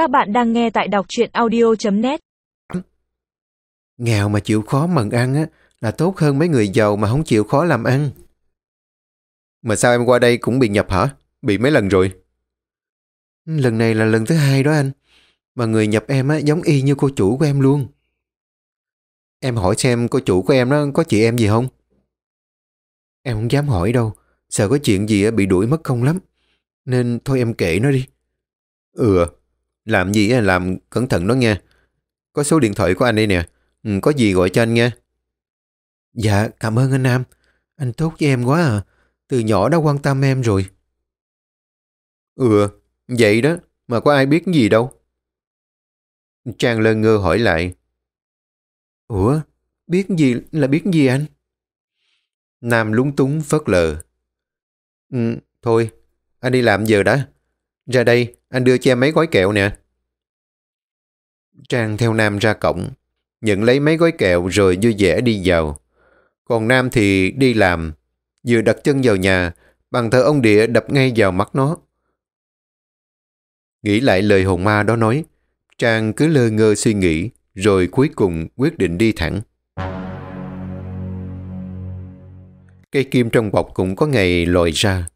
Các bạn đang nghe tại đọc truyện audio.net Nghèo mà chịu khó mần ăn á là tốt hơn mấy người giàu mà không chịu khó làm ăn. Mà sao em qua đây cũng bị nhập hả? Bị mấy lần rồi? Lần này là lần thứ hai đó anh. Mà người nhập em á giống y như cô chủ của em luôn. Em hỏi xem cô chủ của em đó có chị em gì không? Em không dám hỏi đâu. Sợ có chuyện gì bị đuổi mất công lắm. Nên thôi em kể nó đi. Ừ, à làm gì làm cẩn thận đó nha. Có số điện thoại của anh đây nè. Ừ, có gì gọi cho anh nha. Dạ, cảm ơn anh Nam. Anh tốt với em quá à. Từ nhỏ đã quan tâm em rồi. Ừ, vậy đó. Mà có ai biết gì đâu. Trang lơ ngơ hỏi lại. Ủa, biết gì là biết gì anh? Nam lúng túng phớt lờ. Ừ, thôi, anh đi làm giờ đã. Ra đây, anh đưa cho em mấy gói kẹo nè. Trang theo Nam ra cổng, nhận lấy mấy gói kẹo rồi vui vẻ đi vào. Còn Nam thì đi làm, vừa đặt chân vào nhà, bàn thờ ông địa đập ngay vào mắt nó. Nghĩ lại lời hồn ma đó nói, Trang cứ lơ ngơ suy nghĩ, rồi cuối cùng quyết định đi thẳng. Cây kim trong bọc cũng có ngày lòi ra.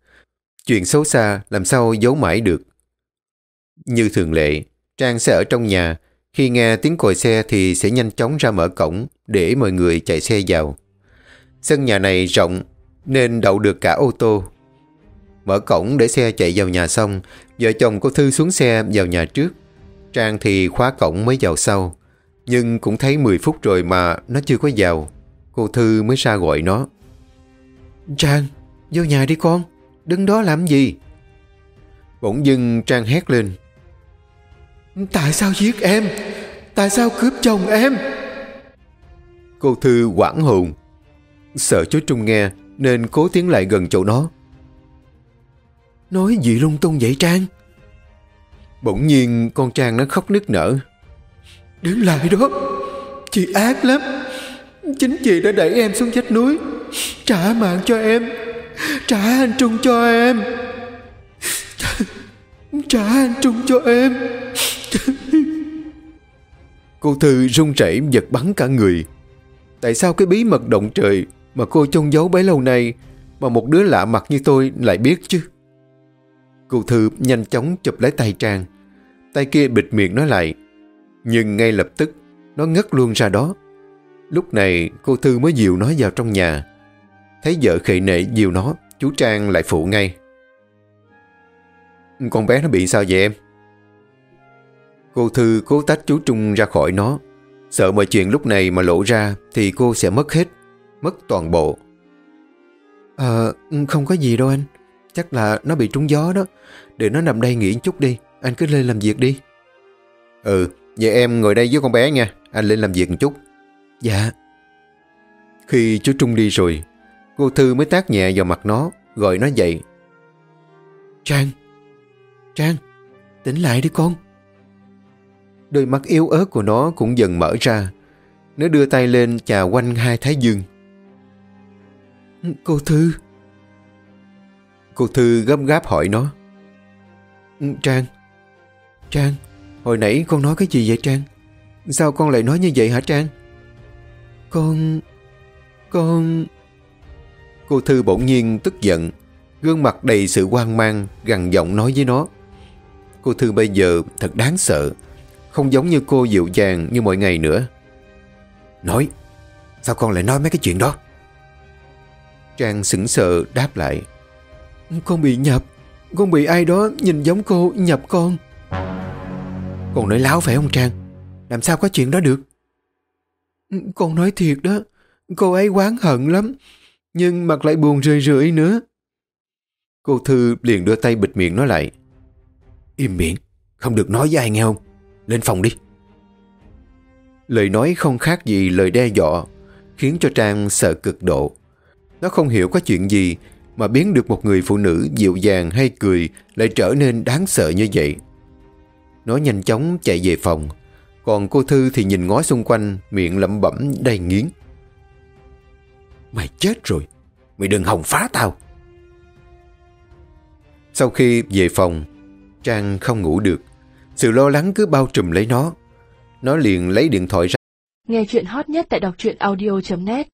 Chuyện xấu xa làm sao giấu mãi được. Như thường lệ, Trang sẽ ở trong nhà, khi nghe tiếng còi xe thì sẽ nhanh chóng ra mở cổng để mọi người chạy xe vào. Sân nhà này rộng nên đậu được cả ô tô. Mở cổng để xe chạy vào nhà xong, vợ chồng cô Thư xuống xe vào nhà trước. Trang thì khóa cổng mới vào sau. Nhưng cũng thấy 10 phút rồi mà nó chưa có vào. Cô Thư mới ra gọi nó. Trang, vô nhà đi con. Đứng đó làm gì? Bỗng dưng Trang hét lên. Tại sao giết em? Tại sao cướp chồng em? Cô Thư quảng hồn. Sợ chú Trung nghe nên cố tiến lại gần chỗ nó. Nói gì lung tung vậy Trang? Bỗng nhiên con Trang nó khóc nức nở. Đứng lại đó, chị ác lắm. Chính chị đã đẩy em xuống vách núi, trả mạng cho em, trả anh Trung cho em. Trả anh Trung cho em. Cô Thư run rẩy giật bắn cả người. Tại sao cái bí mật động trời mà cô chôn giấu bấy lâu nay mà một đứa lạ mặt như tôi lại biết chứ? Cô Thư nhanh chóng chụp lấy tay Trang. Tay kia bịt miệng nó lại. Nhưng ngay lập tức, nó ngất luôn ra đó. Lúc này, cô Thư mới dìu nó vào trong nhà. Thấy vợ khệ nệ dìu nó, chú Trang lại phụ ngay. Con bé nó bị sao vậy em? Cô Thư cố tách chú Trung ra khỏi nó. Sợ mọi chuyện lúc này mà lộ ra thì cô sẽ mất hết, mất toàn bộ. Ờ, không có gì đâu anh. Chắc là nó bị trúng gió đó. Để nó nằm đây nghỉ chút đi. Anh cứ lên làm việc đi. Ừ, vậy em ngồi đây với con bé nha. Anh lên làm việc một chút. Dạ. Khi chú Trung đi rồi, cô Thư mới tác nhẹ vào mặt nó, gọi nó dậy. Trang! Trang! Tỉnh lại đi con! Đôi mắt yếu ớt của nó cũng dần mở ra. Nó đưa tay lên chà quanh hai thái dương. Cô Thư! Cô Thư gấp gáp hỏi nó. Trang! Trang! Hồi nãy con nói cái gì vậy Trang? Sao con lại nói như vậy hả Trang? Con... Con... Cô Thư bỗng nhiên tức giận, gương mặt đầy sự hoang mang, gằn giọng nói với nó. Cô Thư bây giờ thật đáng sợ, không giống như cô dịu dàng như mọi ngày nữa. Nói, sao con lại nói mấy cái chuyện đó? Trang sững sờ đáp lại. Con bị nhập, con bị ai đó nhìn giống cô nhập con. Con nói láo phải không Trang? Làm sao có chuyện đó được? Con nói thiệt đó, cô ấy quán hận lắm, nhưng mặt lại buồn rười rượi nữa. Cô Thư liền đưa tay bịt miệng nó lại. Im miệng, không được nói với ai nghe không? Lên phòng đi. Lời nói không khác gì lời đe dọa, khiến cho Trang sợ cực độ. Nó không hiểu có chuyện gì mà biến được một người phụ nữ dịu dàng hay cười lại trở nên đáng sợ như vậy. Nó nhanh chóng chạy về phòng, còn cô Thư thì nhìn ngó xung quanh, miệng lẩm bẩm đầy nghiến. Mày chết rồi, mày đừng hòng phá tao. Sau khi về phòng, Trang không ngủ được. Sự lo lắng cứ bao trùm lấy nó. Nó liền lấy điện thoại ra. Nghe chuyện hot nhất tại đọc truyện audio.net